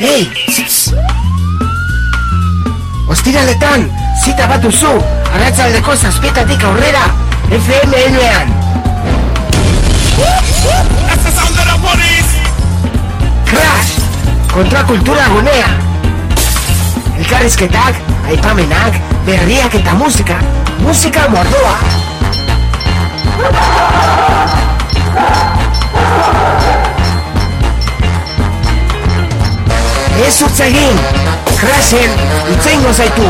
Ei! Ostiraletan, zita bat duzu, arratzaldeko zazpietatik aurrera, FMN-ean. Crash! Kontrakultura gunea! Elkarrizketak, aipamenak, berriak eta musika. Musika mordoa! Ez utz egin! Crashen, itzeingo zaitu!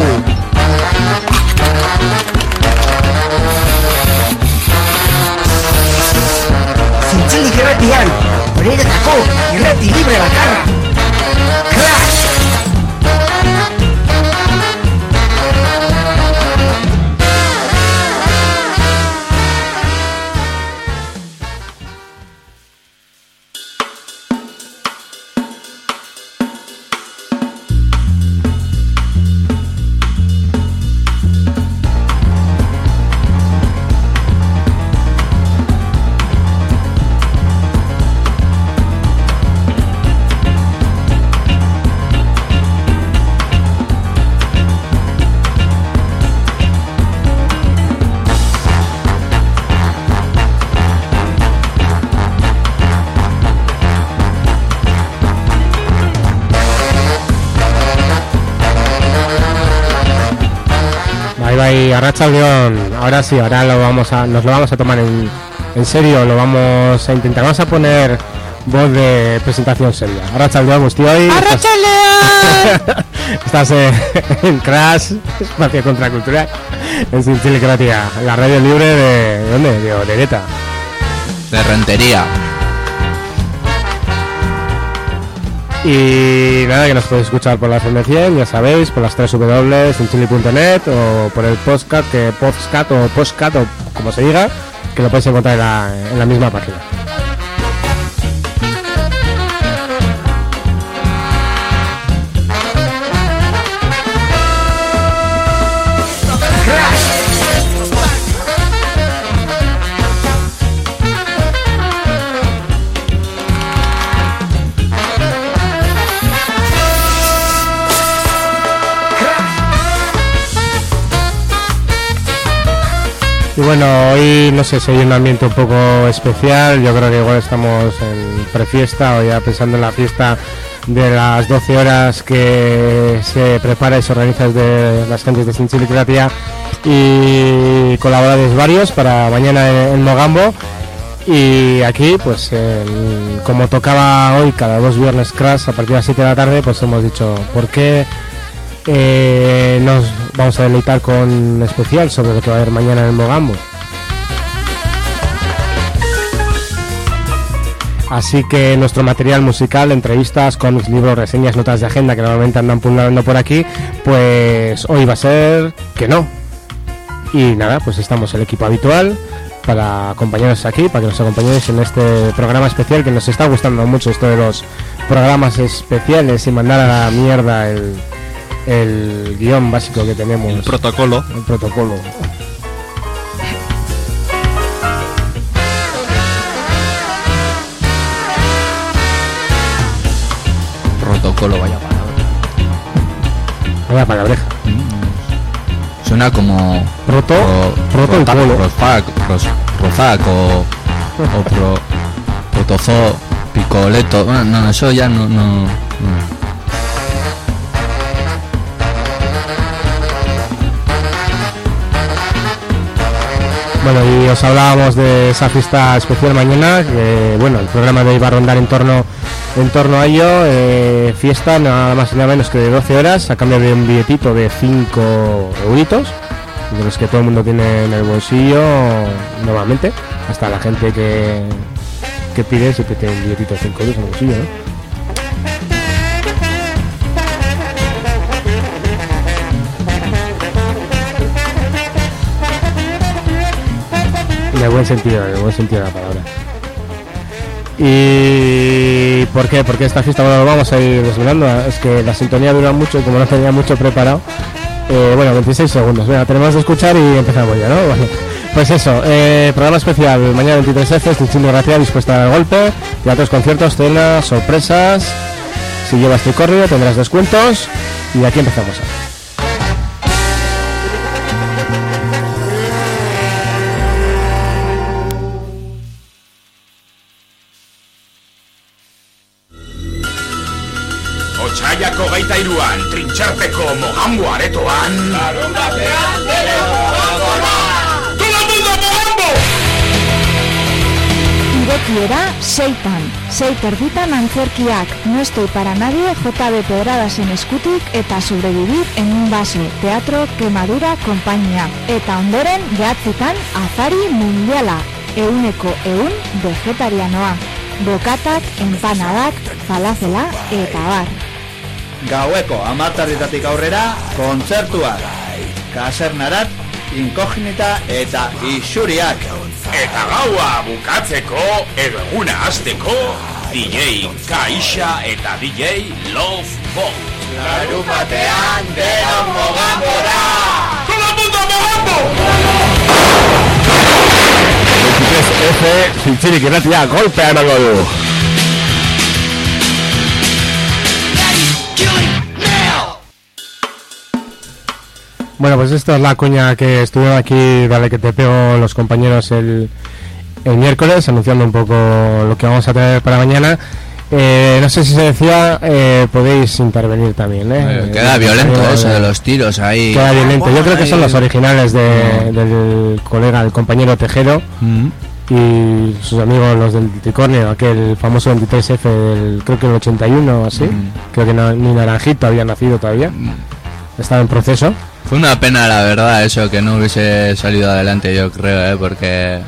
Zintzilik irratian, horretako irrati libre bakarra! Arrachaldeón. Ahora sí, ahora lo vamos a, nos lo vamos a tomar en, en serio, lo vamos a intentar. Vamos a poner voz de presentación seria. Arrachaldeón, estoy hoy. ¡Arrachaldeón! Estás eh, en Crash, Espacio Contracultural, en Cincilicratia, la radio libre de, ¿de dónde? De. De rentería. Y nada, que nos podéis escuchar por la FM 100, ya sabéis, por las 3 W, en chili.net o por el podcast, que podcast o postcat o como se diga, que lo podéis encontrar en la, en la misma página. Y bueno, hoy no sé si un ambiente un poco especial, yo creo que igual estamos en prefiesta o ya pensando en la fiesta de las 12 horas que se prepara y se organiza desde las gentes de Sinchilicratia y colaboradores varios para mañana en, Mogambo. Y aquí, pues como tocaba hoy cada dos viernes Crash a partir de las 7 de la tarde, pues hemos dicho, ¿por qué eh, nos vamos a deleitar con especial sobre lo que va a haber mañana en el Mogambo. Así que nuestro material musical, entrevistas, cómics, libros, reseñas, notas de agenda que normalmente andan pululando por aquí, pues hoy va a ser que no. Y nada, pues estamos el equipo habitual para acompañaros aquí, para que nos acompañéis en este programa especial que nos está gustando mucho esto de los programas especiales y mandar a la mierda el, el guion básico que tenemos. El protocolo. El protocolo. Protocolo, vaya palabra. Vaya palabreja. Suena como. Proto, ro- protocolo. rota- Rozac, ros- Rozac o. O pro. Protozo. Picoleto. Bueno, no, eso ya no. no, no. Bueno, y os hablábamos de esa fiesta especial mañana, bueno, el programa de hoy va a rondar en torno, en torno a ello, eh, fiesta nada más y nada menos que de 12 horas, a cambio de un billetito de 5 euritos, de los que todo el mundo tiene en el bolsillo normalmente, hasta la gente que, que pide siempre tiene un billetito de 5 euros en el bolsillo, ¿no? En el buen sentido, en el buen sentido de la palabra. ¿Y por qué? Porque esta fiesta lo vamos a ir desvelando. Es que la sintonía dura mucho y como no tenía mucho preparado, eh, bueno, 26 segundos. Venga, tenemos que escuchar y empezamos ya, ¿no? Bueno, pues eso, eh, programa especial, mañana 23F, Distinto Gracia, dispuesta al golpe, teatros, conciertos, cenas, sorpresas, Si llevas tricornio tendrás descuentos y aquí empezamos. Otsaiako gaita iruan, trintxarteko mogambo aretoan... Larun batean, ¡Todo el mundo mogambo! Irekiera, seitan. Sei terditan antzerkiak. No estoy para nadie, JB Pedradas en eskutik eta sobrevivir en un vaso. Teatro, quemadura, compañía. Eta ondoren, behatzitan, afari mundiala. Euneko eun, vegetarianoa. Bokatak, empanadak, falafela eta bar. Gaueko amartarritatik aurrera, kontzertuak. Kasernarat, inkognita eta isuriak. Eta gaua bukatzeko, edo eguna hasteko, DJ Kaixa eta DJ Love Boat. Larun batean, denon mogambora! ¡Todo el mundo mogambo! F, zintzirik irratia, golpea nago du. Bueno, pues esta es la coña que estuvieron aquí, dale que te pego los compañeros el, el miércoles, anunciando un poco lo que vamos a tener para mañana. Eh, no sé si se decía, eh, podéis intervenir también. ¿eh? Eh, Queda Eh, violento también, eso eh, de los tiros ahí. Queda violento. Yo creo que son los originales de- del colega, el compañero Tejero Mm. Y sus amigos los del Tricornio, aquel famoso 23F del creo que el 81 o así. Mm. Creo que no- ni Naranjito había nacido todavía. Estaba en proceso. Fue una pena, la verdad, eso, que no hubiese salido adelante, yo creo, ¿eh? porque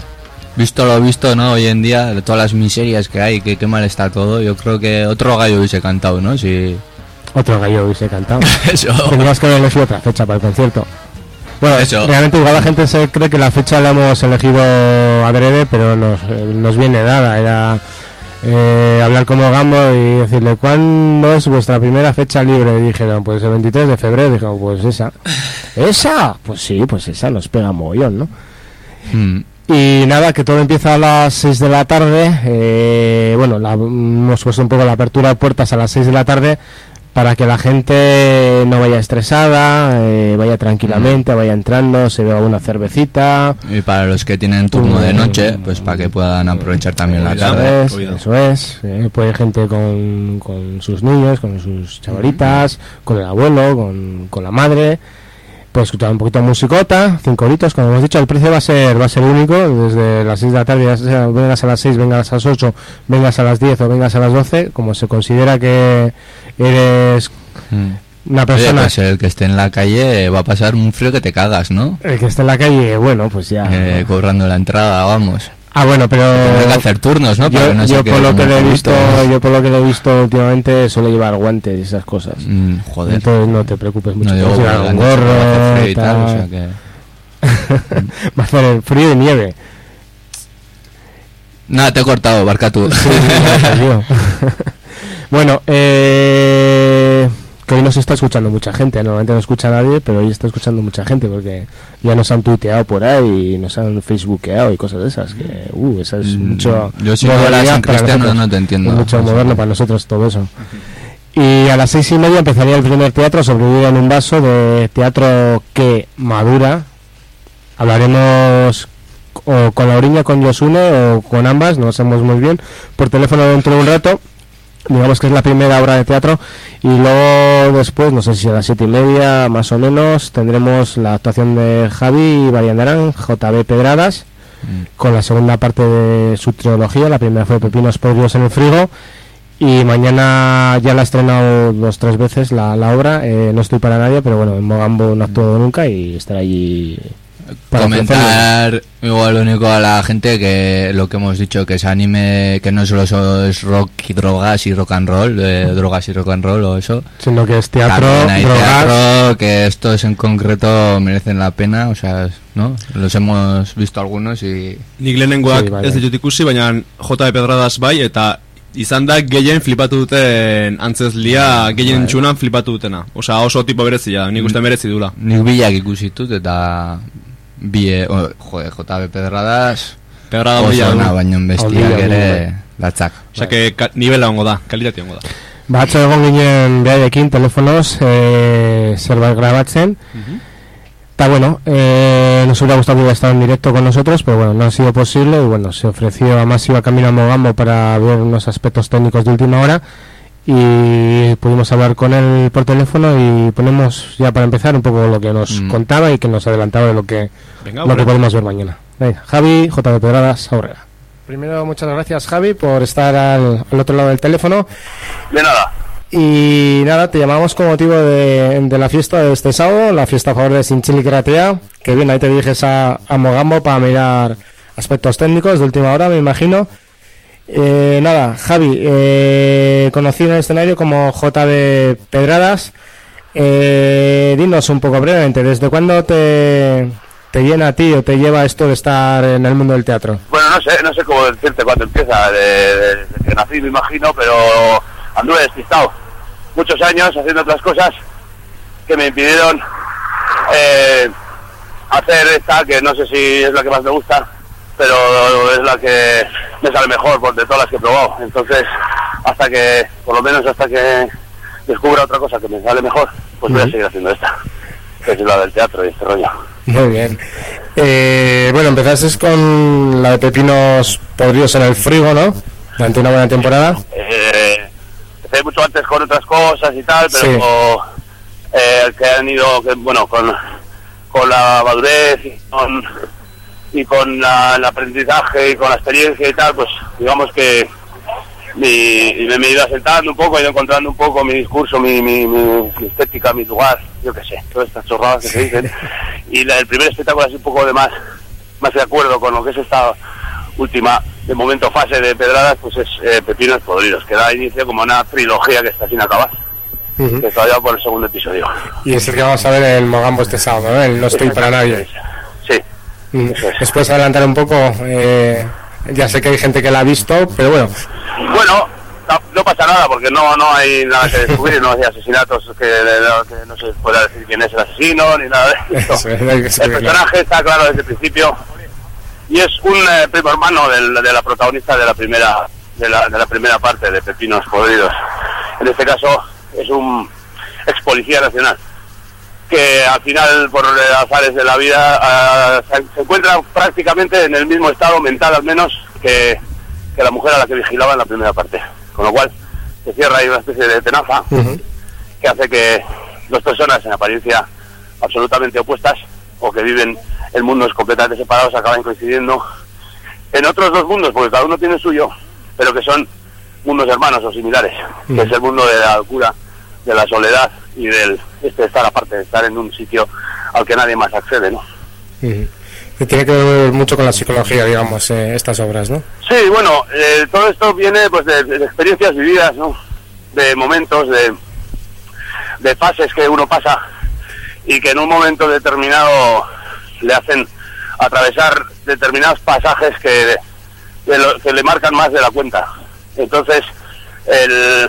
visto lo visto, ¿no? Hoy en día, de todas las miserias que hay, que qué mal está todo, yo creo que otro gallo hubiese cantado, ¿no? Si... Otro gallo hubiese cantado. Eso. Que haber elegido otra fecha para el concierto. Bueno, Eso. realmente igual la gente se cree que la fecha la hemos elegido adrede, pero nos, eh, nos viene dada. Era eh, hablar con Gambo y decirle, ¿cuándo es vuestra primera fecha libre? Y dijeron, pues el 23 de febrero. Dijeron, pues esa. ¿Esa? Pues sí, pues esa nos pega mogollón, ¿no? Mm. Y nada, que todo empieza a las 6 de la tarde. eh, bueno, la- hemos puesto un poco la apertura de puertas a las 6 de la tarde para que la gente no vaya estresada, eh, vaya tranquilamente, vaya entrando, se beba una cervecita. Y para los que tienen turno de noche, pues para que puedan aprovechar también la Eso tarde. es, eso es. eh, puede ir gente con, con sus niños, con sus chavalitas, con el abuelo, con, con la madre. Puede escuchar un poquito de musicota, cinco horitos, como hemos dicho, el precio va a ser va a ser único, desde las 6 de la tarde, ya sea vengas a las 6, vengas a las 8, vengas a las 10 o vengas a las 12, como se considera que eres Mm. una Oye, persona pues el que esté en la calle va a pasar un frío que te cagas, ¿no? el que esté en la calle, bueno, pues ya. Eh, cobrando la entrada, vamos. Ah, bueno, pero que hacer turnos, ¿no? Para yo, no por lo que he visto, yo por lo que he visto últimamente suele llevar guantes y esas cosas. Mm, joder. Entonces no te preocupes mucho. no porque un gorro y tal, o tal. sea que... Va a hacer el frío y nieve. Nada, te he cortado, barca tú. Sí, bueno, eh, que hoy nos está escuchando mucha gente. Normalmente no escucha nadie, pero hoy está escuchando mucha gente porque ya nos han tuiteado por ahí y nos han facebookeado y cosas de esas. Que, uh, esa es Mm, mucho. yo si no modernidad eras un para nosotros. no te entiendo. Es mucho moderno para nosotros todo eso. Y a las seis y media empezaría el primer teatro, sobrevivir en un vaso de teatro que madura. Hablaremos o con Lauriña, con Yosune o con ambas, no lo sabemos muy bien, por teléfono dentro de un rato. Digamos que es la primera obra de teatro y luego después, no sé si a las siete y media más o menos, tendremos la actuación de Javi Variandarán, JB Pedradas, con la segunda parte de su trilogía. La primera fue Pepinos Podridos en el Frigo. Y mañana ya la he estrenado dos tres veces la, la obra. eh, no estoy para nadie, pero bueno, en Mogambo no actúo nunca y estará allí para. Comentar igual lo único a la gente que lo que hemos dicho, que se anime, que no solo so- es rock y drogas y rock and roll, eh, drogas y rock and roll o eso. Sino que es teatro, hay drogas. teatro, que estos en concreto merecen la pena, o sea, ¿no? Los hemos visto algunos y... Nik lehenengoak Sí, ez bai. ditut ikusi, baina J. Pedradas bai, eta izan da gehien flipatu duten antzezlia, gehien Bai. txunan flipatu dutena. Osea, oso tipo berezia, nik uste merezi dula. Nik bilak ikusi dut eta bie, o, jode, JB Pedradas Pedrada oso ona baino bestiak Handia, ere bai. latzak. Osea, que ka, nivela ongo da, kalitatea ongo da. Batxo egon ginen behaiekin telefonos eh, zerbait grabatzen. Está bueno, eh, nos hubiera gustado que estado en directo con nosotros, pero bueno, no ha sido posible y bueno, se ofreció a Masiva Camino a Mogambo para ver unos aspectos técnicos de última hora y pudimos hablar con él por teléfono y ponemos ya para empezar un poco lo que nos Mm. contaba y que nos adelantaba de lo que, Venga, lo que podemos ver mañana. Venga, Javi, J. de Pedradas, Aurrera. Primero, muchas gracias Javi por estar al, al otro lado del teléfono. De nada. Y nada, te llamamos con motivo de, de la fiesta de este sábado, la fiesta a favor de Sinchili Kratea, que bien, ahí te diriges a, a Mogambo para mirar aspectos técnicos de última hora, me imagino. Eh, nada, Javi, eh, conocido en el escenario como JB Pedradas, eh, dinos un poco brevemente, ¿desde cuándo te, te llena a ti o te lleva esto de estar en el mundo del teatro? Bueno, no sé, no sé cómo decirte cuándo empieza, de- de- desde que nací me imagino, pero anduve despistado muchos años haciendo otras cosas que me impidieron eh, hacer esta, que no sé si es la que más me gusta, pero es la que me sale mejor por de todas las que he probado. Entonces, hasta que, por lo menos hasta que descubra otra cosa que me sale mejor, pues voy a seguir haciendo esta, que es la del teatro y este rollo. Muy bien. Eh, bueno, empezaste con la de pepinos podridos en el frigo, ¿no? Durante una buena temporada. eh, empecé mucho antes con otras cosas y tal, pero eh, que han ido, que, bueno, con, con la madurez y con, y con la- el aprendizaje y con la experiencia y tal, pues digamos que mi, y me, he ido asentando un poco, he ido encontrando un poco mi discurso, mi, mi, mi- mi estética, mi lugar, yo qué sé, todas estas chorradas que se dicen. Y la- el primer espectáculo así un poco de más, más de acuerdo con lo que es esta última, de momento, fase de pedradas, pues es eh, Pepinos Podridos, que da inicio como una trilogía que está sin acabar, que está ya por el segundo episodio. Y es el que vamos a ver en el Mogambo este sábado, ¿no? El No estoy para nadie. Sí. ¿Nos puedes adelantar un poco? Eh, ya sé que hay gente que la ha visto, pero bueno. Bueno, no, no pasa nada porque no no hay nada que descubrir, no hay asesinatos que, que no se pueda decir quién es el asesino ni nada de. Eso, El personaje está claro desde el principio y es un eh, primo hermano del- de la protagonista de la primera de la, de la primera parte de Pepinos Podridos. En este caso es un ex policía nacional que al final por eh, azares de la vida ah, se, se encuentra prácticamente en el mismo estado mental al menos que, que la mujer a la que vigilaba en la primera parte. Con lo cual se cierra ahí una especie de tenaza que hace que dos personas en apariencia absolutamente opuestas o que viven en mundos completamente separados acaben coincidiendo en otros dos mundos, porque cada uno tiene el suyo, pero que son mundos hermanos o similares, que es el mundo de la locura, de la soledad y del este estar aparte, de estar en un sitio al que nadie más accede, ¿no? Que tiene que ver mucho con la psicología, digamos, eh, estas obras, ¿no? Sí, bueno, eh, todo esto viene pues de, de experiencias vividas, ¿no? De momentos, de, de fases que uno pasa y que en un momento determinado le hacen atravesar determinados pasajes que, que lo- que le marcan más de la cuenta. Entonces, el,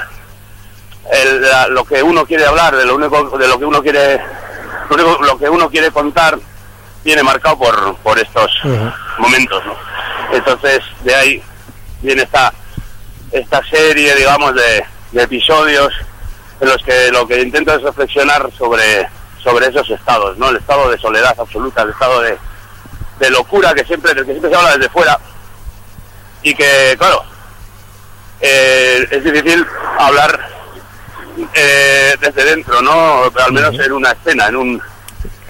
el- la- lo que uno quiere hablar, de lo único, de lo que uno quiere, lo, único- lo que uno quiere contar, viene marcado por, por estos momentos, ¿no? Entonces, de ahí viene esta, esta serie, digamos, de, de episodios en los que lo que intento es reflexionar sobre, sobre esos estados, ¿no? El estado de soledad absoluta, el estado de, de locura que siempre, del que siempre se habla desde fuera y que, claro, eh, es difícil hablar eh, desde dentro, ¿no? Al menos en una escena, en un,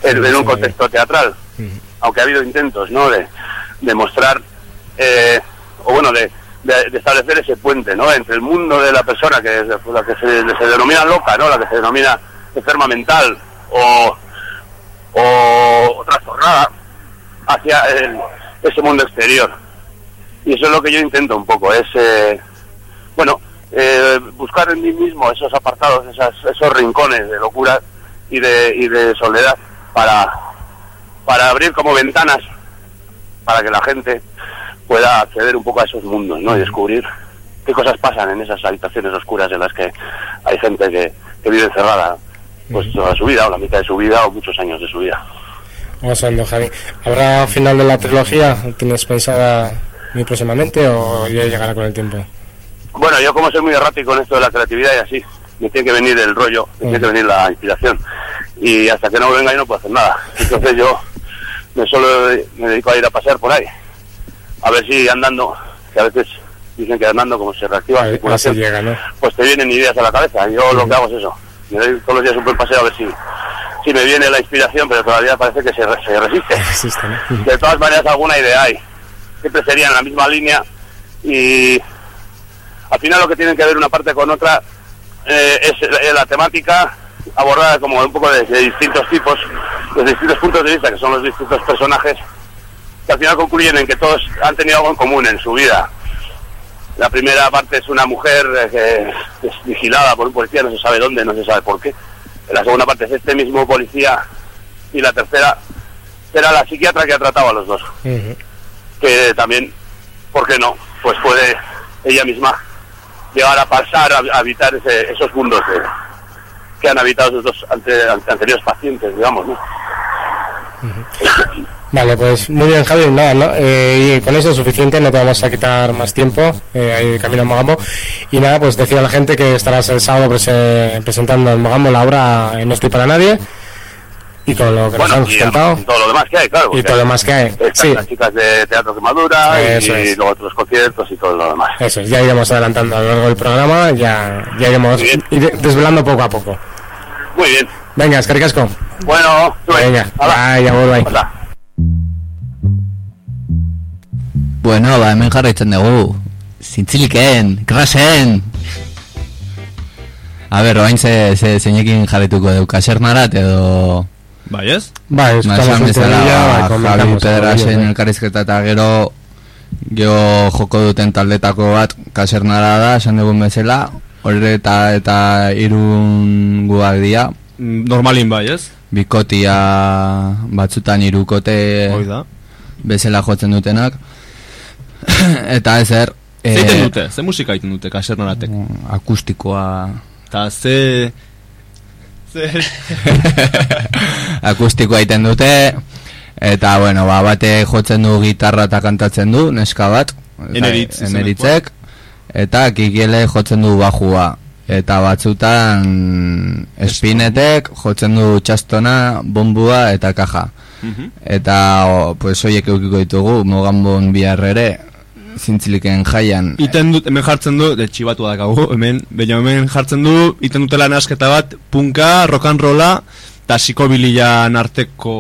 en, en un contexto teatral. Aunque ha habido intentos no de, de mostrar eh, o bueno de, de- de establecer ese puente no entre el mundo de la persona que es la que se, se denomina loca no la que se denomina enferma mental o o trastornada hacia el- ese mundo exterior. Y eso es lo que yo intento un poco es eh, bueno eh, buscar en mí mismo esos apartados esas, esos rincones de locura y de, y de soledad para para abrir como ventanas para que la gente pueda acceder un poco a esos mundos, ¿no? Y descubrir qué cosas pasan en esas habitaciones oscuras en las que hay gente que, que vive encerrada pues toda su vida, o la mitad de su vida, o muchos años de su vida. Vamos Javi. ¿Habrá final de la trilogía? ¿Tienes pensada muy próximamente o ya llegará con el tiempo? Bueno, yo como soy muy errático en esto de la creatividad y así, me tiene que venir el rollo, me tiene que venir la inspiración. Y hasta que no venga yo no puedo hacer nada. Entonces yo me solo me dedico a ir a pasear por ahí. A ver si andando, que a veces dicen que andando como se reactiva se circulación, llega, ¿no? pues te vienen ideas a la cabeza. Yo lo que hago es eso. Me doy todos los días un buen paseo a ver si, si me viene la inspiración, pero todavía parece que se, se resiste. Existe, ¿no? De todas maneras, alguna idea hay. Siempre sería en la misma línea y al final lo que tienen que ver una parte con otra eh, es la temática abordada como un poco de, de distintos tipos, de distintos puntos de vista, que son los distintos personajes, que al final concluyen en que todos han tenido algo en común en su vida. La primera parte es una mujer eh, que es vigilada por un policía, no se sabe dónde, no se sabe por qué. La segunda parte es este mismo policía y la tercera será la psiquiatra que ha tratado a los dos que también, ¿por qué no? Pues puede ella misma llegar a pasar a, habitar ese- esos mundos de- que han habitado esos dos ante- ante- anteriores pacientes, digamos, ¿no? Vale, pues muy bien, Javi. Nada, ¿no? Eh, y con eso es suficiente, no te vamos a quitar más tiempo. Eh, ahí camino a Mogambo. Y nada, pues decir a la gente que estarás el sábado presentando en Mogambo la obra eh, No estoy para nadie. Y con lo que Bueno, nos y, contado. y todo lo demás que hay, claro. Y todo lo demás que hay. Están Sí, las chicas de Teatro Quemadura Eso y es. luego otros conciertos y todo lo demás. eso es, ya iremos adelantando a lo largo del programa. Ya, ya iremos ir desvelando poco a poco. Muy bien. Venga, es que ricasco. Bueno, ven. Venga, bye, agur, bai. Hola. Bueno, ba, hemen jarraitzen dugu. Zintziliken, krasen. A ber, oain ze, ze zeinekin jarrituko dugu, kasernarat edo... Bai, ez? Bai, Ba, esan en bezala, bai, Javi Pedrasen bai. elkarrizketa eta gero Geo joko duten taldetako bat kasernara da, esan dugun bezala Horre eta, eta irunguak dira Mm, Normalin bai, ez? Bikotia batzutan irukote Hoi da. bezala jotzen dutenak Eta ezer Ze eh, dute? Ze musika egiten dute kasernaratek? Akustikoa Eta ze... Ze... akustikoa egiten dute eta bueno, ba, bate jotzen du gitarra eta kantatzen du, neska bat. Eneritz eneritzek. Eta kikiele jotzen du bajua. Eta batzutan espinetek jotzen du txastona, bombua eta kaja. Mhm. eta o, pues hoiek eukiko ditugu mogambon bihar ere zintziliken jaian Iten dut, hemen jartzen du, de txibatu dakagu, hemen, baina hemen jartzen du, iten dutela nasketa bat, punka, rock and rolla, eta psikobilian arteko...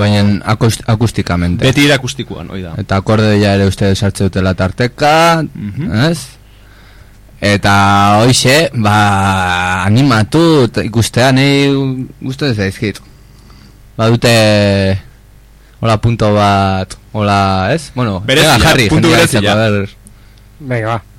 baina akust, akustikamente Beti irakustikoan, hoi da. Eta akordeia ere uste sartze dutela tarteka, Mhm. ez? Eta hoixe, ba, animatu eta ikustea nahi guztu ez daizkit. Ba dute, hola punto bat, hola, ez? Bueno, venga, jarri, puntu jendea berezia. Venga, va.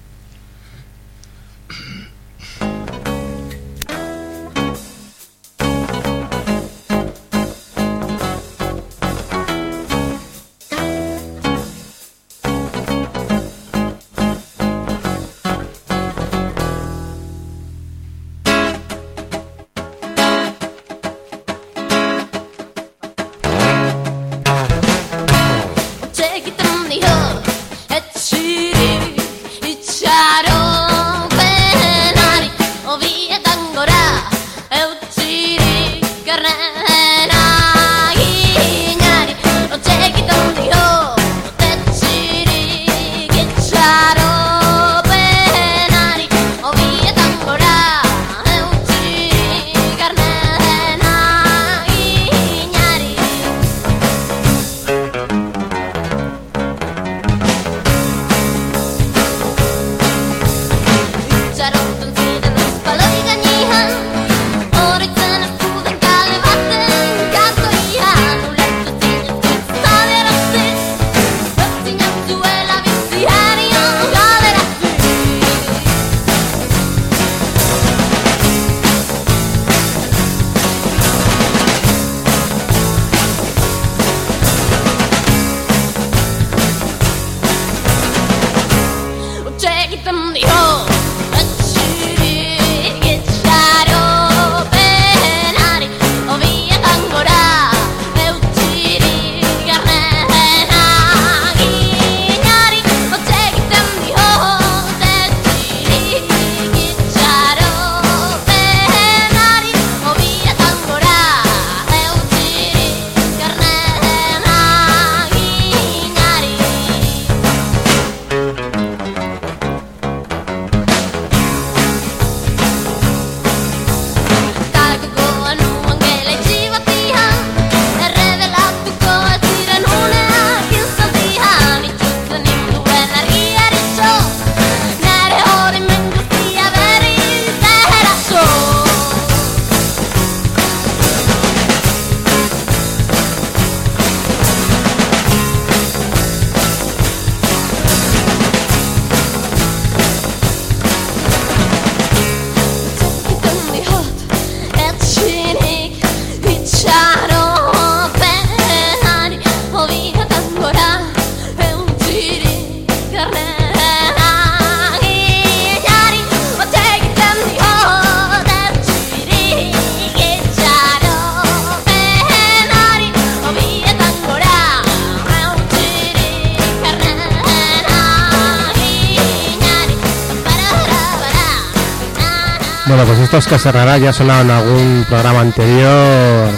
Casarrara ya sonaron en algún programa anterior,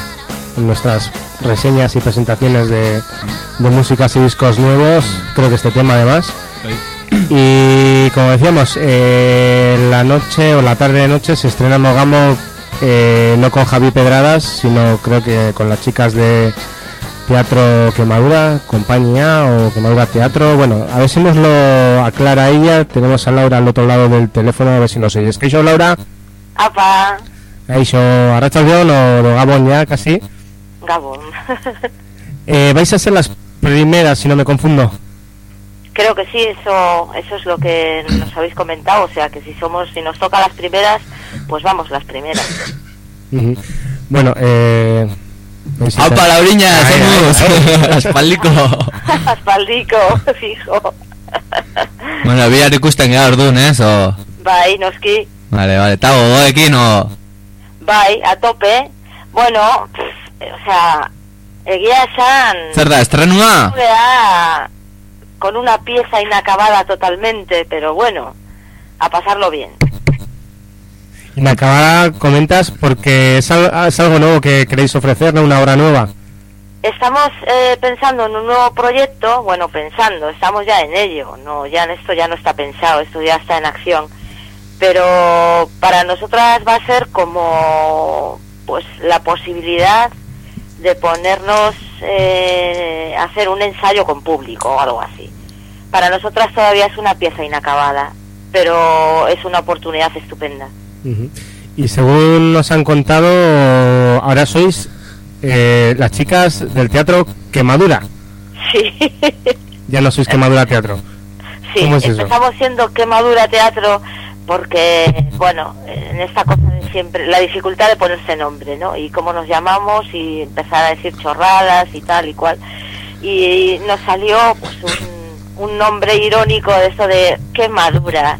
en nuestras reseñas y presentaciones de, de músicas y discos nuevos, creo que este tema además. Y como decíamos, eh, la noche o la tarde de noche se estrena Mogamo eh, no con Javi Pedradas, sino creo que con las chicas de Teatro Quemadura, compañía o Quemadura Teatro. Bueno, a ver si nos lo aclara ella. Tenemos a Laura al otro lado del teléfono, a ver si nos oyes. ¿Qué hizo Laura? Apa, Eso, Arrachaldeón o, o Gabón ya casi. Gabón. Eh, vais a ser las primeras, si no me confundo. Creo que sí, eso, eso es lo que nos habéis comentado, o sea que si somos, si nos toca las primeras, pues vamos las primeras. Bueno, eh... ¡Aupa, ¡Somos! ay. ¡Aspaldico! Aspaldico, fijo. Bueno, biar ikusten gara orduan, ez? O... Bai, noski, Vale, vale, eta gogoekin, bai, a tope. Bueno, pff, o sea, egia esan... Zer da, estrenua? Con una pieza inacabada totalmente, pero bueno, a pasarlo bien. Inacabada comentas porque es, al- es algo nuevo que queréis ofrecer, ¿no? Una obra nueva. Estamos eh, pensando en un nuevo proyecto, bueno, pensando, estamos ya en ello, no, ya en esto ya no está pensado, esto ya está en acción, pero para nosotras va a ser como, pues, la posibilidad de ponernos eh, a hacer un ensayo con público o algo así. Para nosotras todavía es una pieza inacabada, pero es una oportunidad estupenda. Ujú. Y según nos han contado, ahora sois eh, las chicas del teatro Quemadura. Sí. Ya no sois Quemadura Teatro. Sí, ¿Cómo es eso? empezamos siendo quemadura teatro porque, bueno, en esta cosa de siempre, la dificultad de ponerse nombre, ¿no? Y cómo nos llamamos y empezar a decir chorradas y tal y cual. Y nos salió pues un, un nombre irónico de eso de quemadura.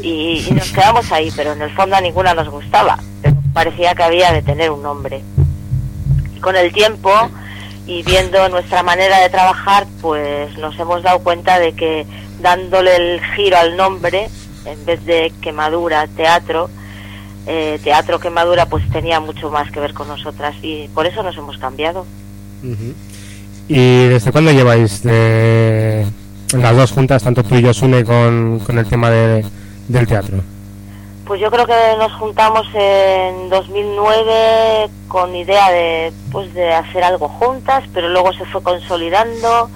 Y, y nos quedamos ahí, pero en el fondo a ninguna nos gustaba. Pero parecía que había de tener un nombre. Y con el tiempo y viendo nuestra manera de trabajar, pues nos hemos dado cuenta de que dándole el giro al nombre, en vez de quemadura, teatro, eh, teatro quemadura, pues tenía mucho más que ver con nosotras y por eso nos hemos cambiado. ¿Y desde cuándo lleváis de- las dos juntas, tanto tú y yo, Sune, con, con el tema de, del teatro? Pues yo creo que nos juntamos en 2009 con idea de pues de hacer algo juntas, pero luego se fue consolidando.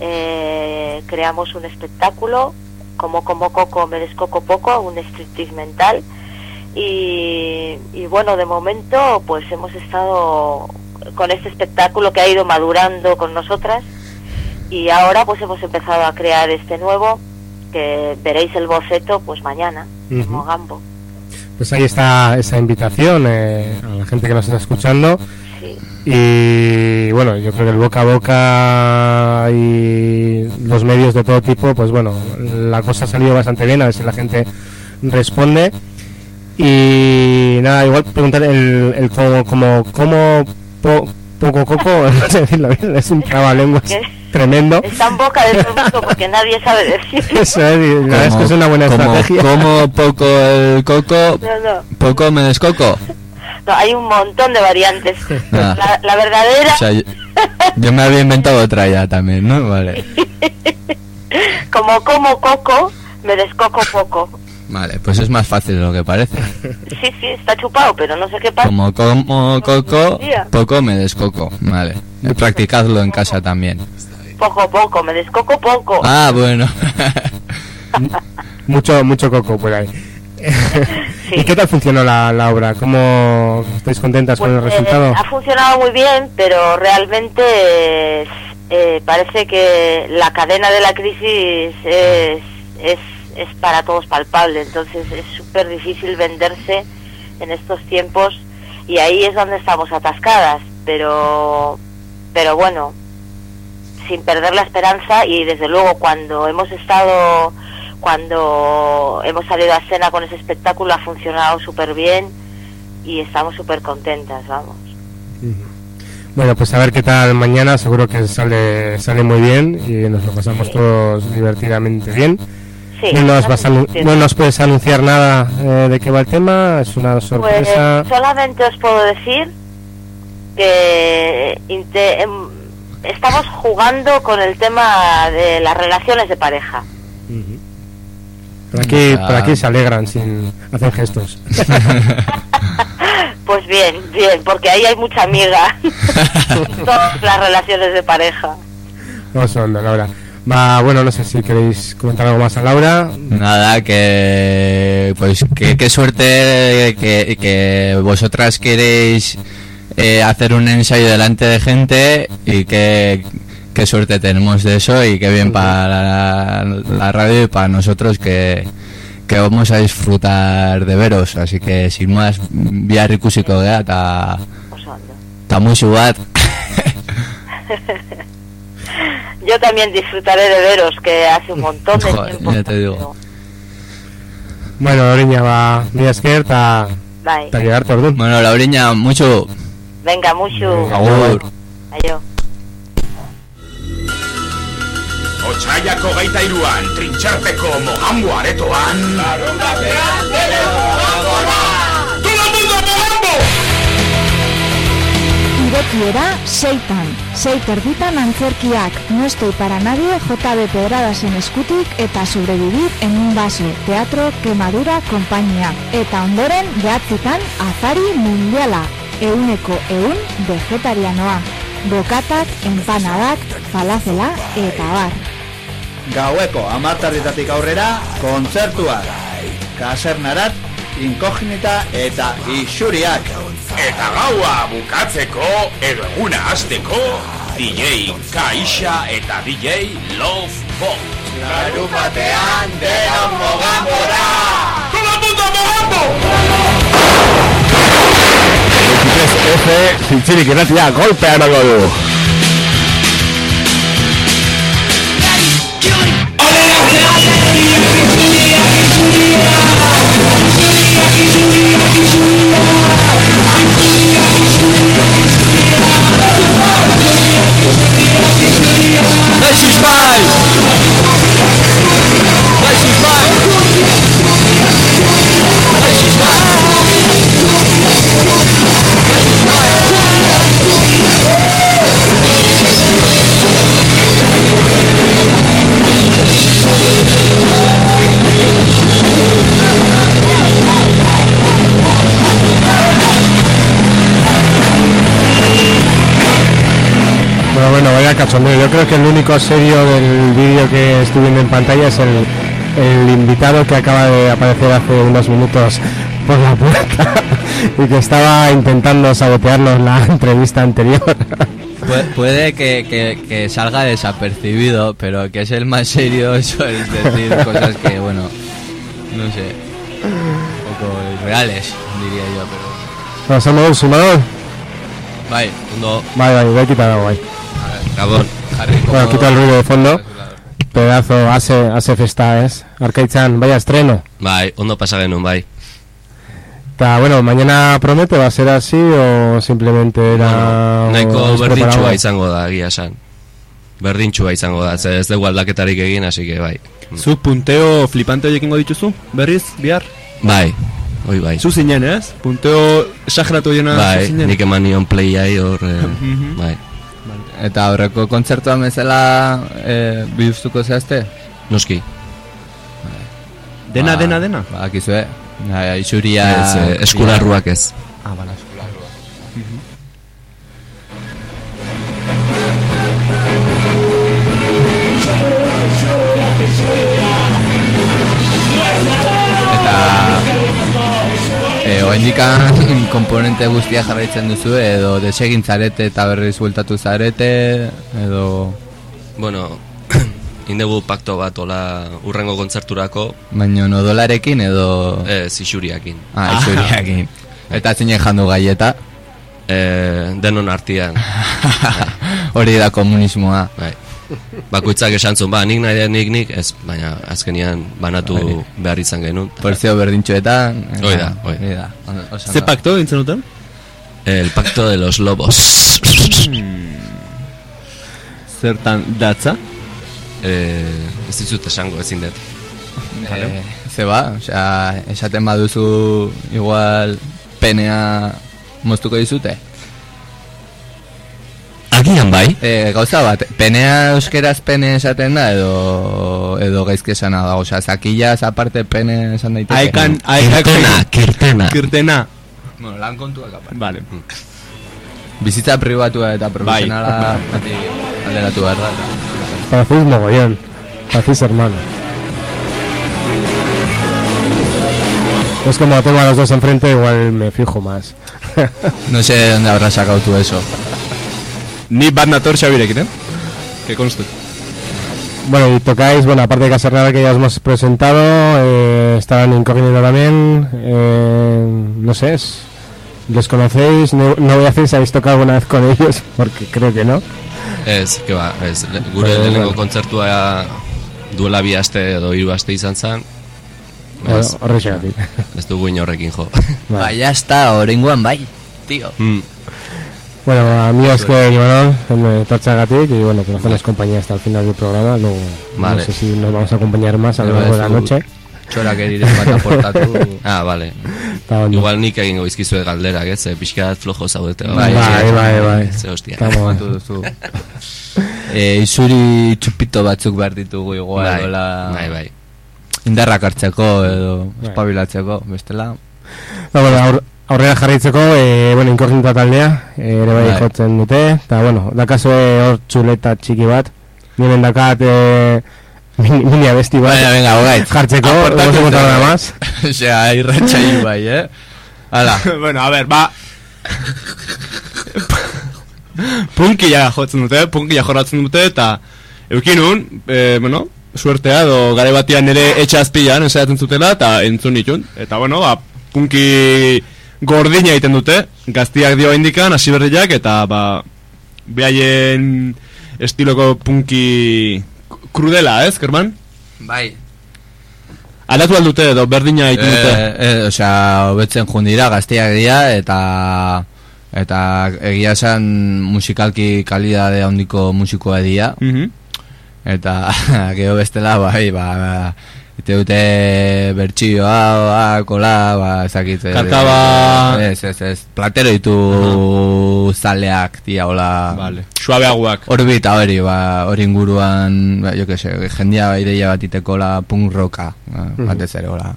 eh, creamos un espectáculo como como Coco me descoco poco, un striptease mental y, y bueno de momento pues hemos estado con este espectáculo que ha ido madurando con nosotras y ahora pues hemos empezado a crear este nuevo que veréis el boceto pues mañana Ujú. como Gambo. Pues ahí está esa invitación eh, a la gente que nos está escuchando. Sí. Y bueno, yo creo que el boca a boca y los medios de todo tipo, pues bueno, la cosa ha salido bastante bien, a ver si la gente responde. Y nada, igual preguntar el, el como, como, como po- poco coco, no sé decirlo bien, es un trabalenguas tremendo. Está en boca de todo el mundo porque nadie sabe decirlo. Eso es, y la verdad es que es una buena como, estrategia. Como poco el coco, No, no, poco me descoco. No, hay un montón de variantes. Ah. La, la verdadera, O sea, yo, yo me había inventado otra ya también, ¿no? Vale. como como coco, me descoco poco. Vale, pues es más fácil de lo que parece. Sí, sí, está chupado, pero no sé qué pasa. Como como coco, poco me descoco. Vale. Practicadlo en casa también. Poco, poco, me descoco poco. Ah, bueno. Mucho, mucho coco por ahí. ¿Y qué tal funcionó la, la obra? ¿Cómo estáis contentas con el Pues, eh, resultado? ha funcionado muy bien, pero realmente eh, parece que la cadena de la crisis es, es, es para todos palpable, entonces es súper difícil venderse en estos tiempos y ahí es donde estamos atascadas, pero, pero bueno, sin perder la esperanza y desde luego cuando hemos estado cuando hemos salido a escena con ese espectáculo ha funcionado súper bien y estamos súper contentas, vamos. Bueno, pues a ver qué tal mañana, seguro que sale, sale muy bien y nos lo pasamos todos divertidamente bien. Sí, no, nos no vas a nos puedes anunciar nada eh, de qué va el tema, es una Pues sorpresa. solamente os puedo decir que em, estamos jugando con el tema de las relaciones de pareja. Por aquí, por aquí se alegran sin hacer gestos. Pues bien, bien, porque ahí hay mucha amiga. Todas las relaciones de pareja. Vamos hablando, Laura. Va, bueno, no sé si queréis comentar algo más a Laura. Nada, que pues que qué suerte que, que vosotras queréis eh, hacer un ensayo delante de gente y que qué suerte tenemos de eso y qué bien para la, la radio y para nosotros que, que vamos a disfrutar de veros. Así que sin más, biar ikusiko gea eta eta musu bat. Yo también disfrutaré de veros, que hace un montón de Joder, tiempo. ya te digo. Bueno, Loriña va mila esker Bai. eta llegar tordun. Bueno, Lauriña, mucho. Venga, mucho. Agur. Aio. Otsaiako gaita iruan, trintxarteko mogambo aretoan. Larun batean, dele mogambora! Todo mundo mogambo! Irekiera, antzerkiak, no estoy para nadie, JB Pedradas en eskutik eta sobrevivir en un vaso, teatro, quemadura, compañía. Eta ondoren, behatzitan, afari mundiala, euneko eun vegetarianoa. Bokatak, empanadak, falafela eta bar. Gaueko amartarritatik aurrera, kontzertua. Kasernarat, inkognita eta isuriak. Eta gaua bukatzeko, edo eguna hasteko, DJ Kaixa eta DJ Love Boat. Larun batean, denon mogambora! Todo el mundo mogambo! 23F, zintzirik irratia, golpea emango du. Cachondeo. Yo creo que el único serio del vídeo que estoy viendo en pantalla es el, el invitado que acaba de aparecer hace unos minutos por la puerta y que estaba intentando sabotearnos la entrevista anterior. Pu- puede que, que- que salga desapercibido, pero que es el más serio, eso es decir cosas que, bueno, no sé, un poco irreales, diría yo, pero... Bueno, Samuel, sumador. Bai, ondo, Vale, vale, voy a quitar algo. Gabon, jarri Bueno, quita el ruido de fondo. Pedazo, hace, hace festa, ¿es? Arcaitzan, vaya estreno. Bai, ondo pasa genuen, bai. Está, bueno, mañana promete, ¿va a ser así o simplemente era... Bueno, nahiko berdintxua izango da, egia esan. Berdintxua izango da, ze ez dugu aldaketarik egin, así que bai. Zu punteo flipante horiekingo dituzu, berriz, bihar? Bai, hoi bai. Zu zinen, ez? Punteo esageratu horiena Bai, zu zinen? nik eman nion playai hor, eh, Mhm. bai. Eta aurreko kontzertuan bezala e, bihuztuko zehazte? Noski. Dena, dena, dena? Ba, akizue, ja, isuria... Ez, eh, eskularruak ez. Ah, bala. E, oendikan komponente guztia jarraitzen duzu edo desegin zarete eta berriz bueltatu zarete edo Bueno, indegu pakto bat ola urrengo kontzerturako, baino odolarekin edo ez, isuriakin. ah, isuriakin. Eta zine jandu gaieta Eh, denon artian. hori da komunismoa. Bai. Bakoitzak esan zuen, ba, nik nahi nik nik, ez, baina azkenian banatu Bai. behar izan genuen. Porzio berdintxoetan. eta- Hoi da, hoi. da. Ze pakto gintzen duten? El pacto de los lobos. Zertan datza? eh, ez dizut esango ezin dut. Eh, ze ba, osea, esaten baduzu igual penea moztuko dizute. Agian bai. E, gauza bat, penea euskeraz pene esaten da edo edo gaizki esana da, osea, zakillas aparte pene esan daiteke. Aikan, Kirtena, kirtena. Kirtena. Bueno, lan kontuak aparte. Vale. Bizitza pribatua eta profesionala bati alderatu behar da. Parecéis mogollón. Parecéis hermano. Es como tengo a los dos enfrente, igual me fijo más. No sé de dónde habrás sacado tú eso. Ni bat nator Xabirekin, eh? Que conste. Bueno, y tocáis, bueno, aparte de Casernada que ya os hemos presentado, eh, estaban incógnito también, eh, no sé, es- ¿les conocéis? No, no voy a decir si habéis tocado alguna vez con ellos, porque creo que no. Ez, que ba, ez, le, gure Pero, lehenengo bueno. kontzertua duela bi aste edo hiru aste izan zen. Bueno, horrexegatik. ez dugu inorrekin jo. Ba, ya está, orengoan bai, tío. Mm. Bueno, a mí es que Imanol, tocha gatik, y bueno, que nos hacemos compañía hasta el final del programa, luego Vale. no sé si nos vamos a acompañar más a lo largo de la noche. Txorak eriren bat aportatu. Ah, vale. Está ondo. Igual nik egingo bizkizue galderak, ez? Eh, Pixka bat flojo zaudete. Bai, bai, bai, bai. Ze hostia. Estamos- Kontu duzu. e, izuri txupito batzuk behar ditugu igual, Bai, hola, bai, bai. indarrak hartzeko edo Bai. espabilatzeko, bestela. Ba, bueno, aur, aurrera jarraitzeko, e, bueno, inkognita taldea, e, ere bai Bai. jotzen dute, eta, bueno, dakazu hor txuleta txiki bat, nimen dakat, e, mini, mini abesti bat, Baina, venga, hogaitz. jartzeko, zer, nada eh? más. Osea, irratxa hiru bai, eh? Hala. bueno, a ver, ba... punkia jotzen dute, punkia jorratzen dute, eta eukinun, e, bueno, suertea, edo gare batian nire etxe azpilan, esaten zutela, eta entzun nitun. Eta, bueno, ba, punki gordina egiten dute, gaztiak dio indikan, hasi berriak, eta, ba, behaien estiloko punki krudela, ez, Kerman? Bai. Aldatu aldute edo berdina egiten dute. Eh, eh, osea, hobetzen jundira, gazteak dira, eta eta egia esan musikalki kalidade handiko musikoa dira. Mhm. Eta gero bestela, bai, ba, ba ite dute bertxioa, ba, kola, ba, ezakit. eh, Karkaba- Ez, ez, ez, platero ditu zaleak, tia, hola. Vale. Suabeaguak. Orbita hori, ba, hori inguruan, ba, jo que se, jendia ideia bat iteko la punk rocka, ba, batez ere, hola.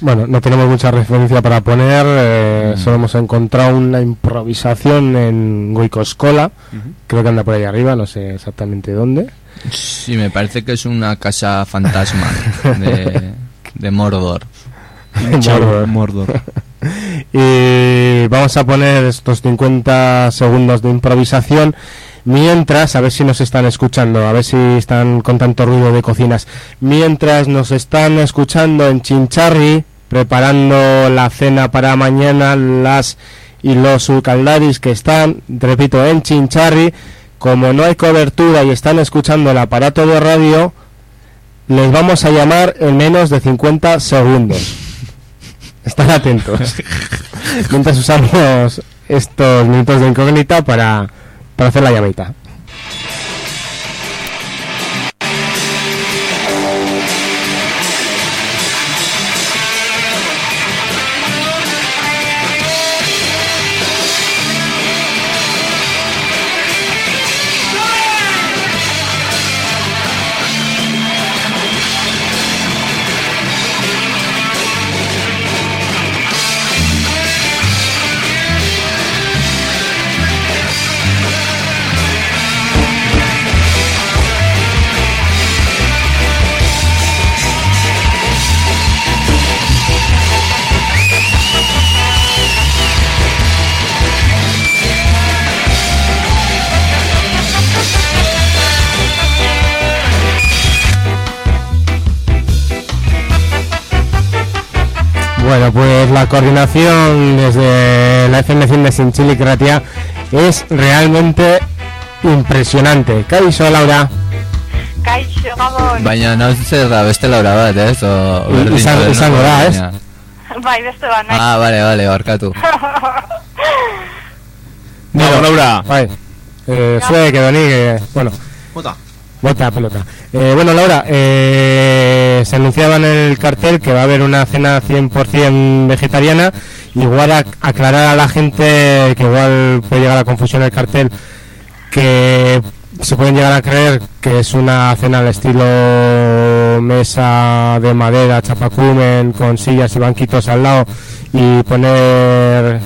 Bueno, no tenemos mucha referencia para poner, eh, solo hemos encontrado una improvisación en Goicoescola, creo que anda por ahí arriba, no sé exactamente dónde. Sí, me parece que es una casa fantasma de, de Mordor. Mordor. Mordor. y vamos a poner estos 50 segundos de improvisación mientras, a ver si nos están escuchando, a ver si están con tanto ruido de cocinas, mientras nos están escuchando en Chincharri, preparando la cena para mañana, las y los ucaldaris que están, repito, en Chincharri, como no hay cobertura y están escuchando el aparato de radio, les vamos a llamar en menos de 50 segundos. Están atentos. Mientras usamos estos minutos de incógnita para, para hacer la llamadita. Bueno, pues la coordinación desde la FM 100 de Sinchili Kratia es realmente impresionante. Kaixo, Laura. Kaixo, Gabon. Baina nau zer da beste laura bat, ez? O, berdin, izan- izango da, ez? Bai, beste bat, nahi. Ah, vale, vale, barkatu. Bueno, Laura. Bai. Eh, zuek edo nik, eh, bueno, Bota. Bota pelota. Eh, bueno, Laura, eh, se anunciaba en el cartel que va a haber una cena 100% vegetariana. Igual a- aclarar a la gente que igual puede llegar a confusión el cartel que se pueden llegar a creer que es una cena al estilo mesa de madera, chapacumen, con sillas y banquitos al lado y poner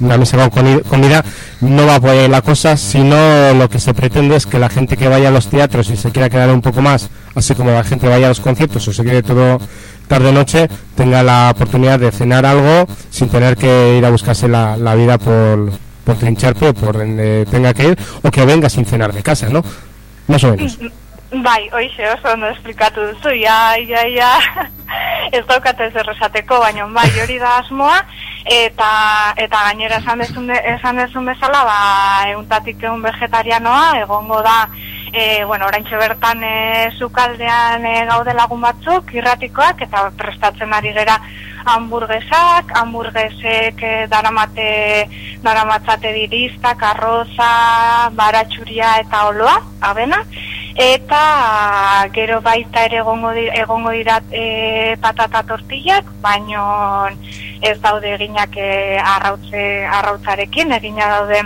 una mesa con comida, no va por ahí la cosa, sino lo que se pretende es que la gente que vaya a los teatros y se quiera quedar un poco más, así como la gente vaya a los conciertos o se quede todo tarde-noche, tenga la oportunidad de cenar algo sin tener que ir a buscarse la, la vida por, por trincharpe o por donde tenga que ir, o que venga sin cenar de casa, ¿no? Más o menos. Bai, hoize oso ondo esplikatu duzu, ja, ja, ja, ez daukat ez errezateko, baina bai, hori da asmoa, eta eta gainera esan dezun, esan dezun bezala, ba, euntatik egun vegetarianoa, egongo da, e, bueno, oraintxe bertan e, sukaldean e, gaude lagun batzuk, irratikoak, eta prestatzen ari gera hamburguesak, hamburguesek e, daramate, daramatzate diristak, arroza, baratxuria eta oloa, abena, eta gero baita ere egongo dira, egongo dira e, patata tortillak, baino ez daude eginak e, arrautze, arrautzarekin, egina daude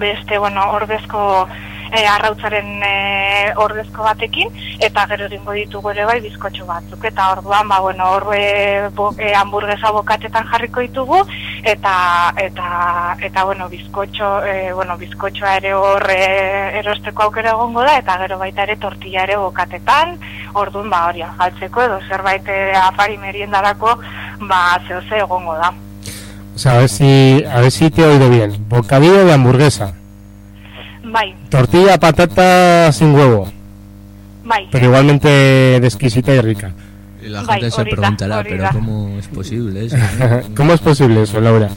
beste, bueno, ordezko e, arrautzaren e, ordezko batekin, eta gero egingo ditugu ere bai bizkotxo batzuk, eta orduan, ba, bueno, hor e, bo, e, hamburguesa bokatetan jarriko ditugu, eta, eta, eta bueno, bizkotxo, e, bueno, bizkotxoa ere hor e, erosteko aukera egongo da, eta gero baita ere tortilla ere bokatetan, orduan, ba, hori, galtzeko edo zerbait e, afari meriendarako, ba, zehose egongo da. O sea, a ver si, a ver si te he oído bien. Bocadillo de hamburguesa. Bai, Tortilla, patata sin huevo. bai. Pero igualmente de exquisita y rica. La Bai, gente se hori da, preguntará, pero. ¿cómo es posible eso? ¿Cómo es posible eso, Laura?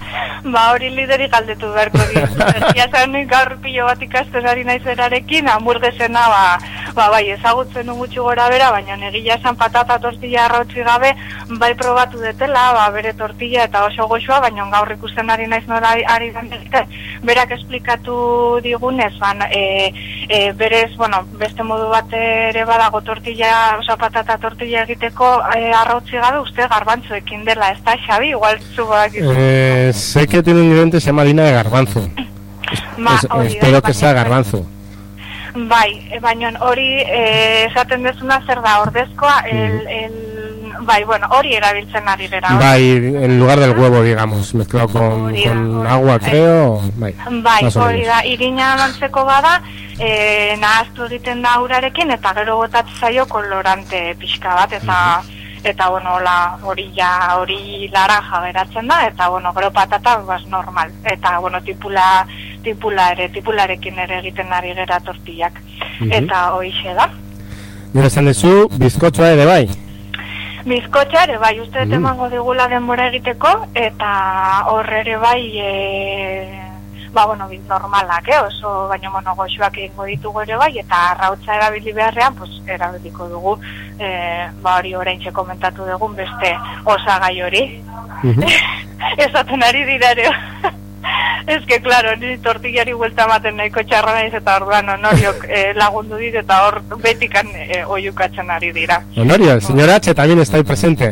Ba, hori lideri galdetu beharko. Egia zen nik gaur pilo bat ikasten ari naizerarekin, hamburguesena, ba, ba, bai, ezagutzen du gutxi gora bera, baina egia esan patata tortilla arrautzi gabe, bai probatu detela, ba, bere tortilla eta oso goxoa, baina gaur ikusten ari naiz nola ari den berak esplikatu digunez, ban, e, e, berez, bueno, beste modu bat ere badago tortilla, osa patata tortilla egiteko e, arrautzi gabe, uste garbantzuekin dela, ez da, Xabi, igual zu badakizu. Eh, sé que tiene un ingrediente se llama harina de garbanzo. Ma, Es- hori da, espero que sea garbanzo. Bai, e, baina hori eh, esaten dezuna zer da ordezkoa, el, el, bai, bueno, hori erabiltzen ari gera. Bai, en lugar del huevo, digamos, mezclado con, con agua, creo. Bai, Bai, hori da, irina lantzeko bada, e, nahaztu egiten da urarekin, eta gero botatzen zaio kolorante pixka bat, eta eta bueno, la, hori ja, hori laranja geratzen da, eta bueno, gero patata, bas, normal, eta bueno, tipula, tipula ere, tipularekin ere egiten ari gera tortillak, Mhm. eta hoixe da. Gero esan dezu, bizkotxoa ere bai. Bizkotxa ere bai, uste Mm. emango digula denbora egiteko, eta hor ere bai, e, ba, bueno, biz normalak, eh? oso baino mono goxoak egingo ditugu ere bai, eta arrautza erabili beharrean, pues, erabiliko dugu, e, ba, hori orain komentatu dugun beste osagai hori. Esaten ari dira ere. Ez que, claro, ni tortillari buelta ematen nahiko txarra naiz eta orduan onoriok eh, lagundu dit eta hor betikan eh, oiukatzen ari dira. Honorio, el señor H también está ahí presente.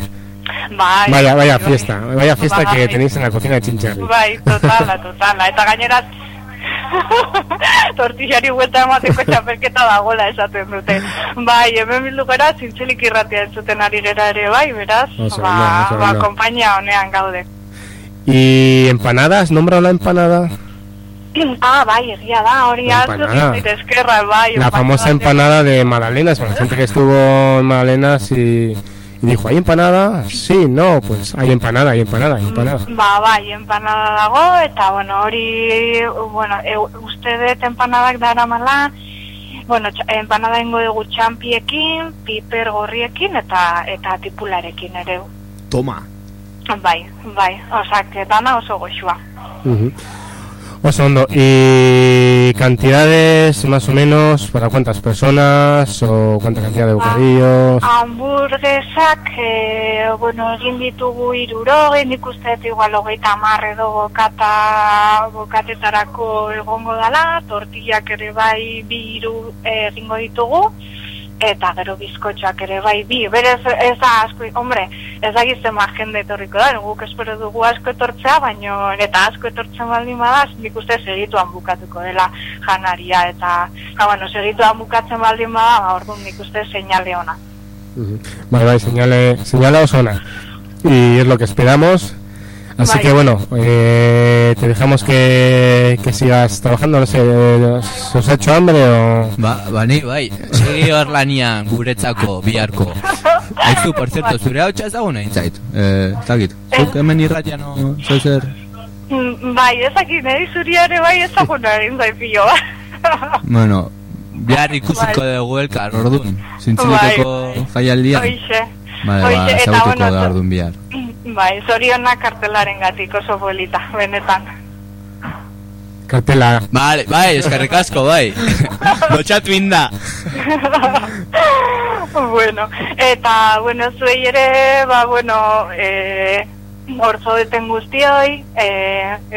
Bai, Vaya, vaya bai, fiesta, vaya fiesta que Bai. tenéis en la cocina de Chincherry. Bai, totala, totala. Eta gainera tortillari buelta emateko txapelketa dagoela esaten dute. Bai, hemen bildu gara zintzilik irratia entzuten ari gera ere bai, beraz, Oso ba, oso ba, kompainia honean gaude. ¿Y empanadas? ¿Nombra una empanada? Ah, bai, egia da, hori La hartu eskerra, bai. La famosa empanada de Magdalenas, para la gente que estuvo en Magdalenas y, y dijo, ¿hay empanada? Sí, no, pues hay empanada, hay empanada, hay empanada. Ba, bai, empanada dago, eta, bueno, hori, bueno, e, uste dut empanadak dara mala, bueno, empanada ingo dugu txampiekin, piper gorriekin, eta eta tipularekin ere. Toma. Bai, bai, osak, dana oso goxua. Ujú. Oso ondo, y cantidades más o menos para cuántas personas o cuánta cantidad de bocadillos. Hamburguesak, e, bueno, egin ditugu irurogei, nik uste igual hogeita hamar edo bokata, bokatetarako egongo dala, tortillak ere bai bi iru eh, egingo ditugu, eta gero bizkotxak ere bai bi. Berez ez da asko, hombre, ez da gizema jende etorriko da, guk espero dugu asko etortzea, baino eta asko etortzen baldin badaz, nik uste segituan bukatuko dela janaria, eta, ja, bueno, segituan bukatzen baldin bada, ba, orduan nik uste seinale ona. Ujú. Vale, vale, señale, señala Osona. Y es lo que esperamos. Así Vale. que bueno, eh, te dejamos que, que sigas trabajando. No sé, ¿os, os ha hecho hambre o...? Ba, bani, bai, segi hor lanian guretzako, biharko. Aizu, por cierto, zure hau txazagun egin zait. Eh, ez dakit, zuk hemen irratia no, zeu zer... Mm, Bai, ezakit, niri zuriare bai ezaguna egin zait pilo. Bueno, bihar ikusiko Bai. dugu elkar, orduan. Zintzileteko jaialdian. Hoixe. Vale, ba, Hoixe, eta da orduan bihar. Bai, zorionak kartelaren gatik oso polita, benetan. Cartela. Vale, bai, eskerrik asko, bai. Lotxat binda. bueno, eta, bueno, zuei ere, ba, bueno, e, orzo deten guztioi, e,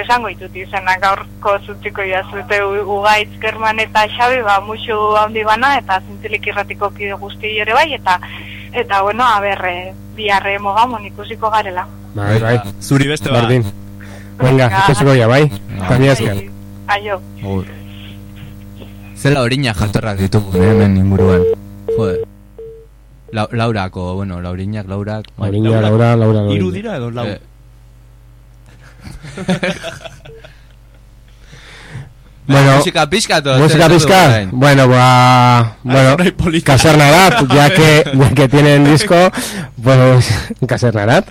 esango ditut izenak gaurko zutziko jazute ugaitz german eta xabi, ba, musu handi bana, eta zintzilik irratiko kide guzti ere bai, eta, eta, bueno, a ber, e, biharre mogamon ikusiko garela. Bai, bai. Zuri beste bat. Berdin. Venga, ikusiko ya, bai. También esker. Aio. Agur. Zela orina jatorrak ditugu eh, hemen inguruan. Joder. La, laurako, bueno, laurinak, laurak... bai. Laurina, Laura, Laura, Laura. Hiru dira edo lau? Bueno, Musika pixka to. Música pizca. Bueno, va. Bueno, Casernarat, ya que, ya que tienen disco, pues Casernarat.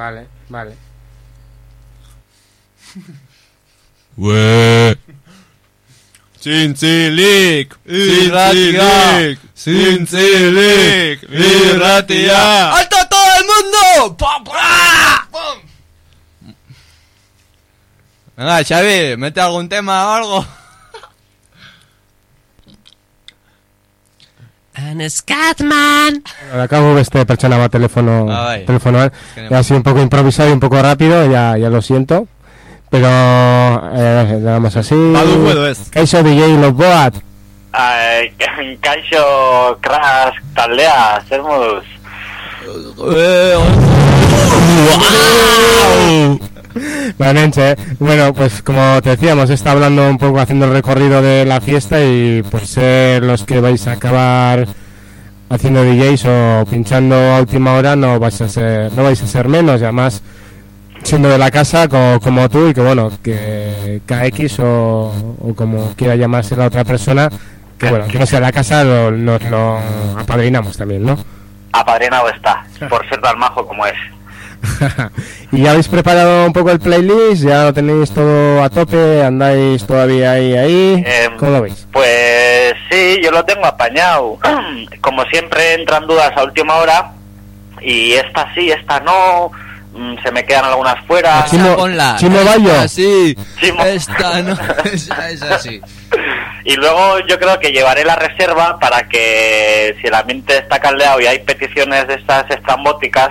Vale, vale. Zintzilik, Irratia. zintzilik, irratia. ¡Alto todo el mundo! ¡Pa, pa! Venga, Xavi, mete algún tema o algo. And Scatman. Acabo este pertsona bat telefono, Ah, bai. telefonoan. que Ha sido un poco improvisado y un poco rápido, ya, ya lo siento. Pero eh, le damos así. Ez. Kaixo DJ Los Boat. Kaixo crash taldea, zer moduz? Buenenche. Bueno, pues como te decíamos, está hablando un poco, haciendo el recorrido de la fiesta y por ser los que vais a acabar haciendo DJs o pinchando a última hora no vais a ser, no vais a ser menos y además siendo de la casa co- como, tú y que bueno, que KX o, o como quiera llamarse la otra persona, que bueno, que no sea de la casa, lo- nos lo apadrinamos también, ¿no? Apadrinado está, por ser tan majo como es. ¿Y ya habéis preparado un poco el playlist? ¿Ya lo tenéis todo a tope? ¿Andáis todavía ahí, ahí? Em, ¿Cómo lo veis? Pues sí, yo lo tengo apañado. Como siempre entran dudas a última hora y esta sí, esta no, mm, se me quedan algunas fuera. Chimo- Ponla. Chimo Bayo. Esta sí. Chimo. Esta no. Esa es así. Y luego yo creo que llevaré la reserva para que si el ambiente está caldeado y hay peticiones de estas estrambóticas,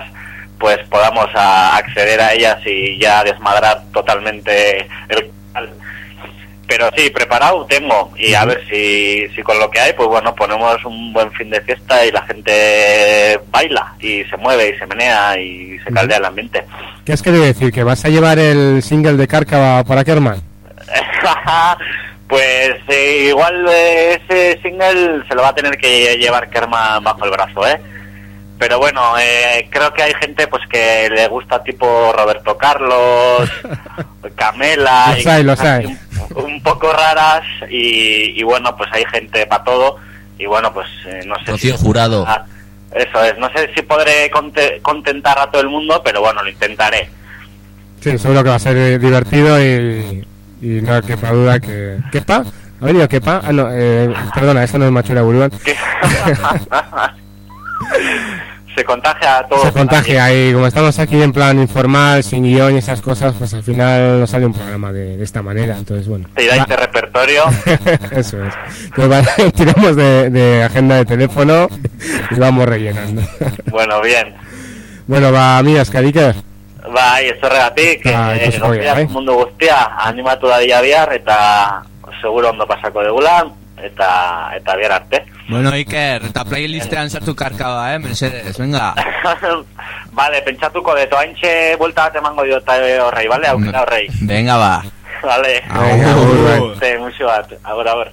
pues podamos a- acceder a ellas y ya desmadrar totalmente el canal. Pero sí, preparado tengo y a ver si, si con lo que hay, pues bueno, ponemos un buen fin de fiesta y la gente baila y se mueve y se menea y se caldea el ambiente. ¿Qué has querido decir? ¿Que vas a llevar el single de Cárcava para Kerman? pues eh, igual eh, ese single se lo va a tener que llevar Kerman bajo el brazo, ¿eh? Pero bueno, eh, creo que hay gente pues que le gusta tipo Roberto Carlos, Camela, Los y hay, los hay. Un, un poco raras y, y bueno, pues hay gente para todo y bueno, pues eh, no sé Rocío si... Jurado. Ah, Eso es, no sé si podré conte- contentar a todo el mundo, pero bueno, lo intentaré. Sí, seguro que va a ser eh, divertido y, y no quepa duda que... ¿Quepa? ¿Ha venido Kepa? Ah, no, eh, perdona, esta no es Machura Buruan. se contagia a todos. Se contagia y como estamos aquí en plan informal, sin guion y esas cosas, pues al final nos sale un programa de, de esta manera. Entonces, bueno. Te dais va- de repertorio. Eso es. Entonces, va- tiramos de, de agenda de teléfono y vamos rellenando. bueno, bien. bueno, ba, mi askariker. Bai, ez horregatik, Ba, guztiak bai. mundu guztia animatu da dia bihar eta seguro ondo pasako degula eta eta bihar arte. Bueno, Iker, eta playlistean sartu karkaba, eh, Mercedes, venga. vale, pentsatuko dut, oaintxe buelta bat emango diot eh, horrei, vale, aukera horrei. Venga, ba. Vale. Venga, agur. Te, mucho bat, agur, agur.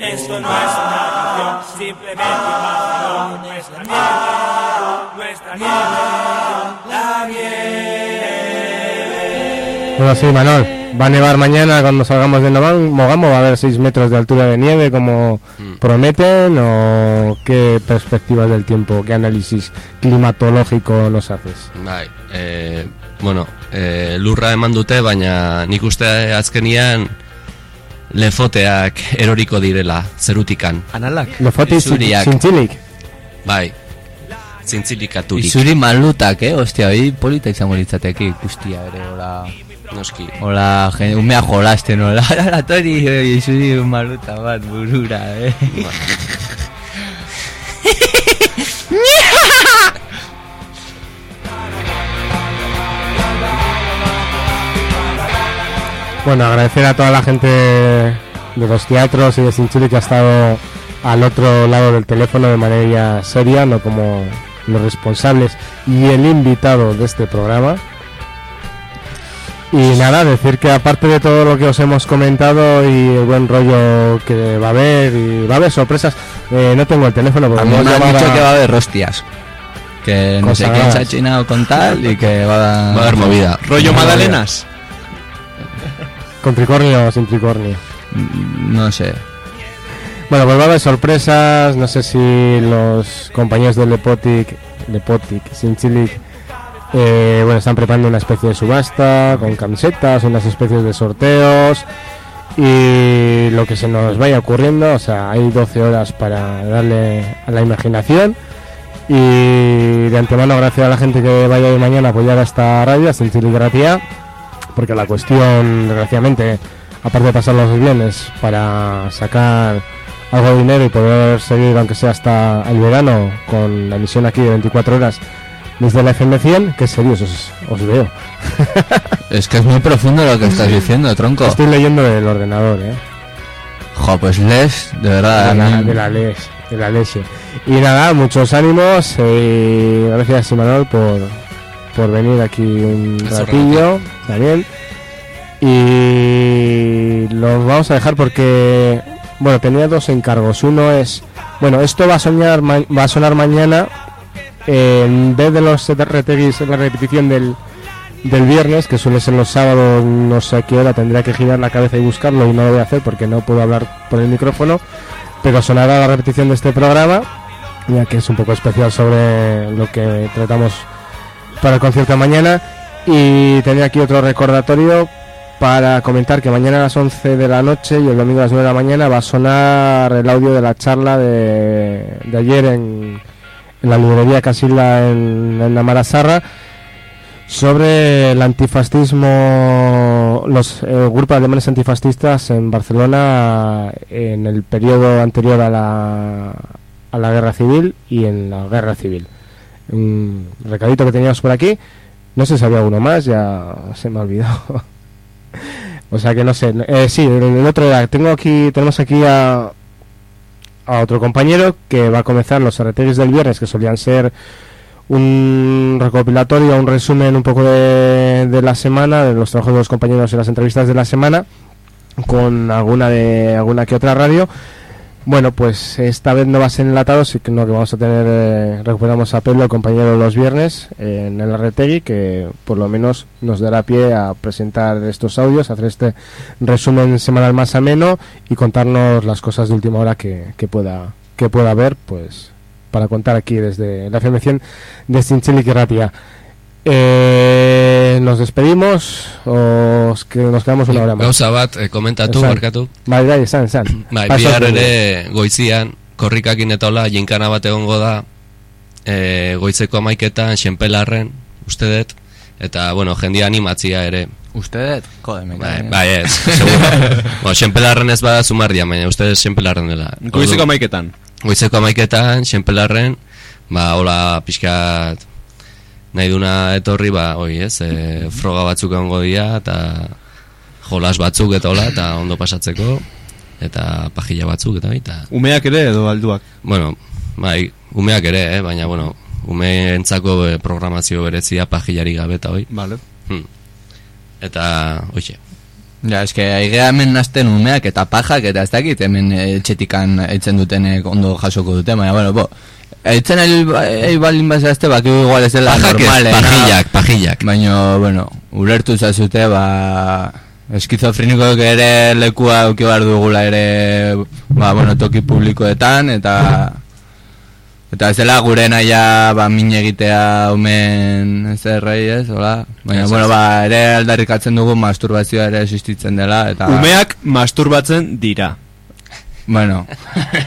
Esto no es una canción, simplemente imagino nuestra nieve, nuestra nieve, la nieve. Bueno, sí, Manol. Va a nevar mañana cuando salgamos de Novan- Mogamo. Va a haber 6 metros de altura de nieve, como prometen. ¿O qué perspectivas del tiempo, qué análisis climatológico nos haces? Bai, e, bueno, e, lurra eman dute, baina nik uste azkenian lefoteak eroriko direla, zerutikan. Analak. Isuriak. zintzilik. Bai, zintzilikaturik. Izuri malutak, eh, ostia, hori polita izango litzateke ikustia ere, hola... Noski. Hola, gen, umea jolasten, hola, hola, tori, eh, izuri maluta bat burura, eh. Bueno, agradecer a toda la gente de los teatros y de Sinchili que ha estado al otro lado del teléfono de manera seria, no como los responsables y el invitado de este programa. Y nada, decir que aparte de todo lo que os hemos comentado y el buen rollo que va a haber y va a haber sorpresas, eh, no tengo el teléfono porque A mí me han dicho a- que va a haber hostias. Que no sé quién se ha chinado con tal y que va a... Va a haber movida. Rollo Movida. Madalenas. ¿Con tricornio o sin tricornio? No sé. Bueno, pues va a haber sorpresas. No sé si los compañeros de Lepotic, Lepotic, Sinchilic, eh, bueno, están preparando una especie de subasta con camisetas, unas especies de sorteos y lo que se nos vaya ocurriendo. O sea, hay 12 horas para darle a la imaginación. Y de antemano, gracias a la gente que vaya de mañana a apoyar a esta radio, a Sentir Gratia, porque la cuestión, desgraciadamente, aparte de pasar los bienes para sacar algo de dinero y poder seguir, aunque sea hasta el verano, con la emisión aquí de 24 horas desde la FM 100, que serios os, os veo. Es que es muy profundo lo que estás diciendo, tronco. Estoy leyendo del ordenador, ¿eh? Jo, pues les, de verdad. de, la, de la les, de la leche. Y nada, muchos ánimos y gracias Imanol por, por venir aquí un Eso, ratillo también. Y los vamos a dejar porque, bueno, tenía dos encargos. Uno es, bueno, esto va a soñar, ma- va a sonar mañana en vez de los RTGs, la repetición del, del viernes, que suele ser los sábados, no sé a qué hora, tendría que girar la cabeza y buscarlo y no lo voy a hacer porque no puedo hablar por el micrófono, pero sonará la repetición de este programa, ya que es un poco especial sobre lo que tratamos para el concierto de mañana. Y tenía aquí otro recordatorio para comentar que mañana a las 11 de la noche y el domingo a las 9 de la mañana va a sonar el audio de la charla de, de ayer en, la librería Casilla en, en Amarasarra sobre el antifascismo, los eh, grupos alemanes antifascistas en Barcelona en el periodo anterior a la, a la guerra civil y en la guerra civil. Un recadito que teníamos por aquí. No sé si había uno más, ya se me ha olvidado. o sea que no sé. Eh, sí, el, el otro era, tengo aquí, tenemos aquí a, a otro compañero que va a comenzar los RTGs del viernes, que solían ser un recopilatorio, un resumen un poco de, de la semana, de los trabajos de los compañeros y las entrevistas de la semana, con alguna de alguna que otra radio. Bueno, pues esta vez no va a ser enlatado, sí que vamos a tener, eh, recuperamos a Pablo, compañero los viernes eh, en el RTG, que por lo menos nos dará pie a presentar estos audios, hacer este resumen semanal más ameno y contarnos las cosas de última hora que, pueda que pueda haber, pues para contar aquí desde la FM 100 de Sinchelik y. Eh, nos despedimos o que nos quedamos una hora más. Gauza bat, eh, komentatu, Esan. barkatu. Bai, bai, esan, esan. Bai, bihar ere goizian, korrikakin eta hola, jinkana bat egongo da, e, goitzeko amaiketan, xenpelarren, uste dut, eta, bueno, jendia animatzia ere. Uste dut? Kode, Bai, bai ez, seguro. bueno, xenpelarren ez bada zumardia, baina uste dut xenpelarren dela. Goizeko amaiketan. Goizeko amaiketan, xenpelarren, ba, hola, pixkat, nahi duna etorri, ba, oi, ez, e, froga batzuk egongo dira, eta jolas batzuk eta hola, eta ondo pasatzeko, eta pajilla batzuk, eta baita. Umeak ere edo alduak? Bueno, bai, umeak ere, eh, baina, bueno, umeentzako eh, programazio berezia pajillari gabe eta hoi. Vale. Hmm. Eta, oixe. Ja, eske, aigea hemen nazten umeak eta pajak eta ez dakit hemen eh, etxetikan etzen dutenek ondo jasoko dute, baina, bueno, bo, etzen el balin bazazte, baki igual ez dela ez, normalena. pajillak, pajillak. Baina, bueno, ulertu zazute, ba, eskizofrenikoek ere lekua auki behar dugula ere, ba, bueno, toki publikoetan, eta... Eta ez dela gure naia ba, min egitea omen zerrei ez, hola? Baina, Ez, bueno, ez. ba, ere aldarrikatzen dugu masturbazioa ere existitzen dela, eta... Umeak masturbatzen dira. Bueno,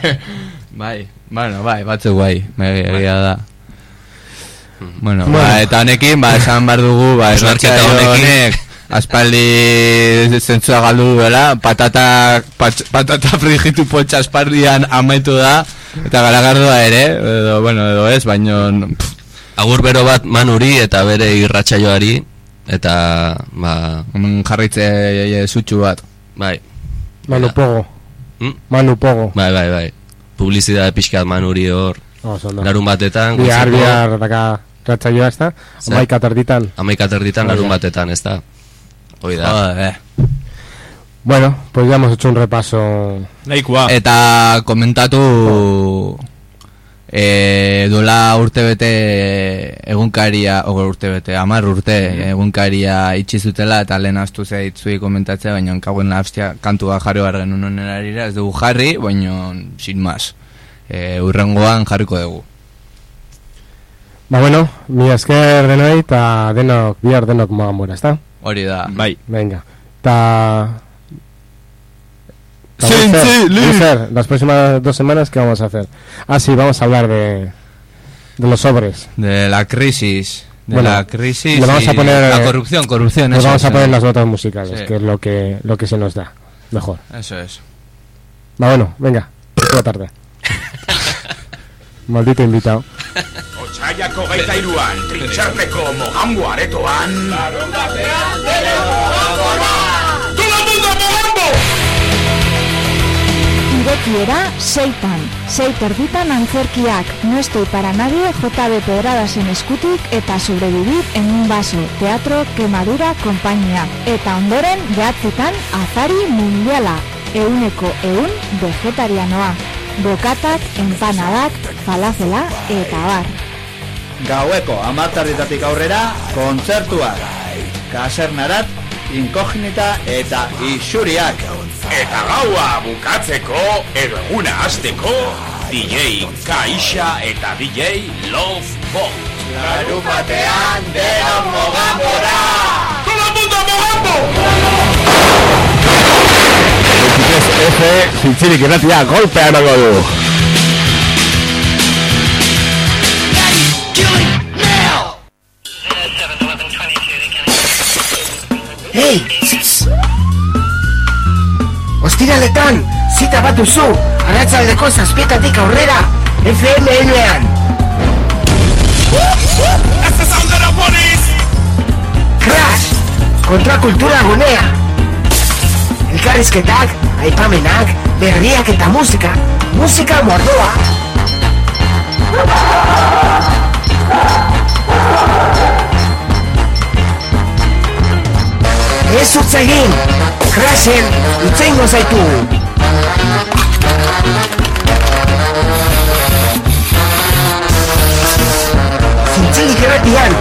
bai, bueno, bai, batzuk bai, bai, egia da. Bueno, Bueno. ba, eta honekin, ba, esan behar dugu, ba, Esnarketa honekin. honek, aspaldi zentzua galdu duela, patata, patx, patata frigitu potxa aspaldian amaitu da, eta garagardoa ere, edo, bueno, edo ez, baino... Agur bero bat manuri eta bere irratsaioari eta, ba... Hemen jarritze e, zutxu bat. Bai. Manu Pogo. Hmm? Manu Pogo. Bai, bai, bai publizidade pixkat man hori hor. Larun batetan. Bihar, bihar, daka, ratzaioa, ez da? Amaik aterditan. Amaik aterditan, larun batetan, ez da? Hoi da. Ah, eh. Bueno, pues ya hemos hecho un repaso... Leikua. Eta komentatu... Oh e, duela urte bete egunkaria, o urte bete, amar urte egunkaria itxi zutela eta lehen astu zeitzui komentatzea, baina kauen abstia kantua jarri behar genuen onerarira, ez dugu jarri, baina sin mas. E, urrengoan jarriko dugu. Ba bueno, mi esker denoi eta denok, bihar denok mogan bora, ezta? Hori da. Bai. Venga. Ta... Lee. Guster, las próximas dos semanas, ¿qué vamos a hacer? Ah, sí, vamos a hablar de... de los sobres. De la crisis. De Bueno, la crisis. le vamos a y poner, La corrupción, corrupción. Le eso vamos es, a poner ¿no? las notas musicales, Sí. que es lo que, lo que se nos da. Mejor. Eso es. Va, bueno, venga. Buena tarde. Maldito invitado. Otsaiako gaita iruan, trintxerpeko mogambo aretoan. Irekiera, seitan, sei terditan antzerkiak, no estoy para nadie, JB Pedradas en eskutik eta sobrevivir en un vaso, teatro, quemadura, kompainia. Eta ondoren, behatzetan, azari mundiala, euneko eun vegetarianoa. Bokatak, empanadak, falafela eta bar. Gaueko amartarritatik aurrera, kontzertuak. Kasernarat, inkognita eta isuriak. Eta gaua bukatzeko, edo eguna hasteko, DJ Kaixa eta DJ Love Boat. Larun batean, denon mogambora! ¡Todo el mundo mogambo! 23F, zintzirik irratia, golpea emango du. Hei! Ostiraletan, zita bat duzu, arratzaldeko zazpietatik aurrera, FM enean. Crash! Kontrakultura gunea! Elkarrizketak, aipamenak, berriak eta musika, musika mordoa! Ez utz egin! Crasiel, ¿tengos zaitu! Zintzilik erratian,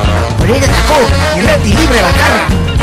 hieres irrati libre bakarra!